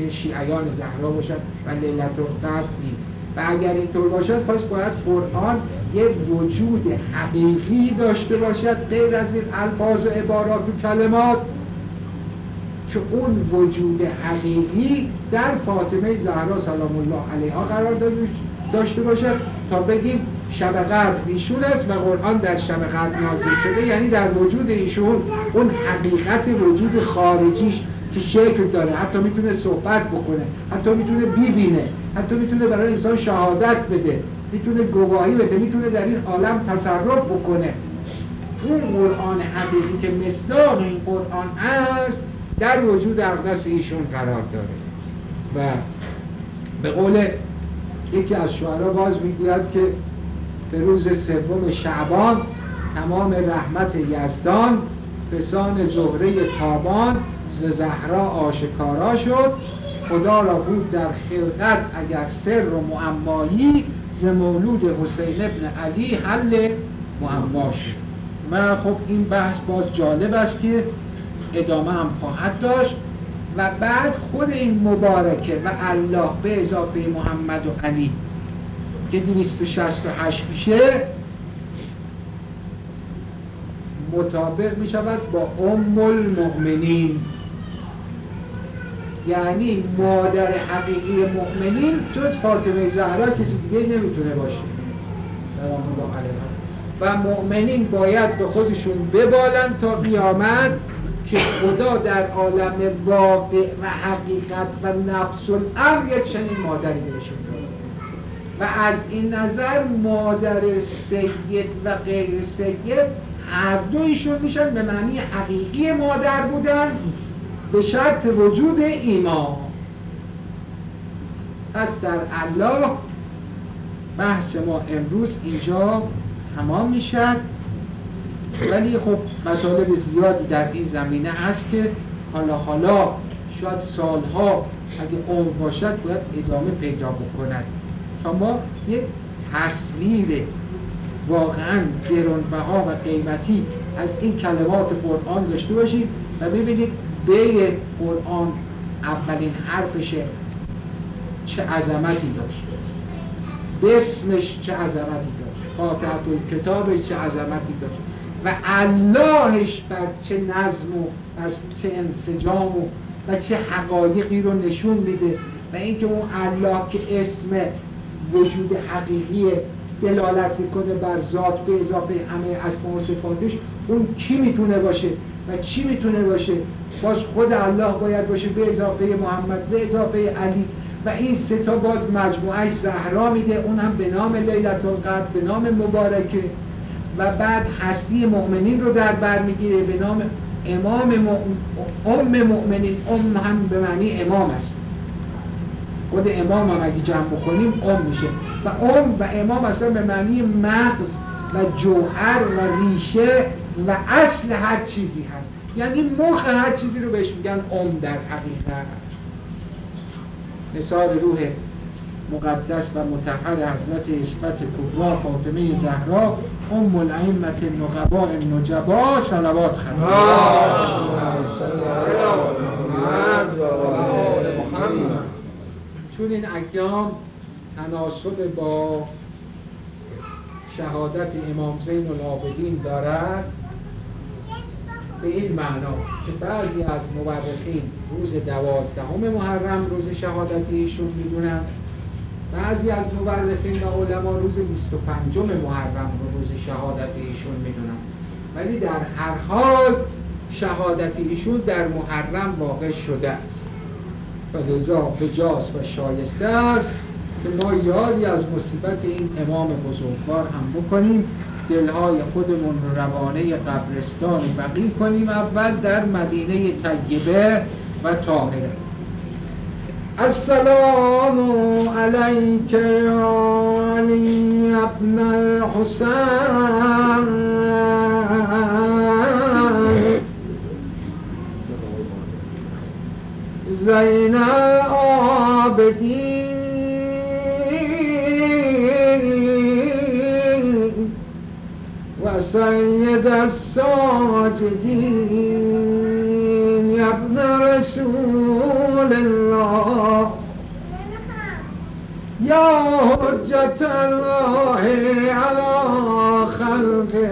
که شیعیان زهرا باشد و لیلت القدر و اگر اینطور باشد پس باید قرآن یه وجود حقیقی داشته باشد غیر از این الفاظ و عبارات و کلمات. که اون وجود حقیقی در فاطمه زهرا سلام الله علیها قرار داشته باشد تا بگیم شب قدر ایشون است و قرآن در شب قدر نازل شده. یعنی در وجود ایشون اون حقیقت وجود خارجیش که شکل داره حتی می‌تونه صحبت بکنه حتی می‌تونه بیبینه حتی می‌تونه برای انسان شهادت بده می‌تونه گواهی بده می‌تونه در این عالم تصرف بکنه. اون قرآن حقیقی که مصداق این قرآن است در وجود اقدس ایشون قرار داره. و به قول یکی از شعرها باز می‌گوید که به روز سوم شعبان تمام رحمت یزدان سان زهره تابان ز زهرا آشکارا شد. خدا را بود در خلقت اگر سر و معمایی ز مولود حسین ابن علی حل معما شد. و خب این بحث باز جالب است که ادامه هم خواهد داشت و بعد خود این مبارکه و الله به اضافه محمد و علی که 268 میشه مطابق می شود با ام المؤمنین. یعنی مادر حقیقی مؤمنین جز فاطمه زهرا کسی دیگه نمی‌تونه باشه. سلام الله و مؤمنین باید به خودشون ببالن تا قیامت که خدا در عالم واقع و حقیقت و نفس الامر یک چنین مادری بهشون و از این نظر مادر سید و غیر سید هر دویشون میشن به معنی حقیقی مادر بودن. به شرط وجود ایمان پس در الله بحث ما امروز اینجا تمام می‌شد ولی خب مطالب زیادی در این زمینه هست که حالا حالا شاید سالها اگه عمر باشد باید ادامه پیدا بکند. تا ما یک تصویر واقعا گرانبها و قیمتی از این کلمات قرآن داشته باشیم و ببینید بین قرآن اولین حرفشه چه عظمتی داشت. بسمش چه عظمتی داشت. فاتحت الکتاب چه عظمتی داشت. و اللهش بر چه نظم و بر چه انسجام و, و چه حقایقی رو نشون میده. و اینکه اون الله که اسم وجود حقیقی دلالت می‌کنه بر ذات به اضافه همه اسما و صفاتش اون کی می‌تونه باشه و چی می‌تونه باشه؟ باز خود الله باید باشه به اضافه محمد به اضافه علی و این سه تا باز مجموعه زهرا میده. اون هم به نام لیلت القدر به نام مبارکه. و بعد هستی مؤمنین رو در بر می‌گیره به نام امام ام مؤمنین. ام هم به معنی امام است. خود امام هم اگه جمع بکنیم ام میشه. و ام و امام اصلا به معنی مغز و جوهر و ریشه و اصل هر چیزی هست. یعنی مخ هر چیزی رو بهش میگن ام در حقیقت. نثار روح مقدس و متحر حضرت اسمت کبرا فاطمه زهرا ام الائمه نقباء النجبا صلوات خدمت این ایام تناسب با شهادت امام زین العابدین دارد به این معنا که بعضی از مورخین روز دوازدهم محرم روز شهادت ایشون می‌دونن. بعضی از مورخین و علما روز 25 محرم رو روز شهادت ایشون می‌دونن. ولی در هر حال شهادت ایشون در محرم واقع شده است. و لذا بجاست و شایسته است که ما یادی از مصیبت این امام بزرگوار هم بکنیم. دلهای خودمون رو روانه قبرستان بقی کنیم. اول در مدینه طیبه و طاهره. السلام علیک یا علی ابن الحسین. زین المجيد وسيد الساجدين يا ابن رسول الله. يا حجة الله على خلقه.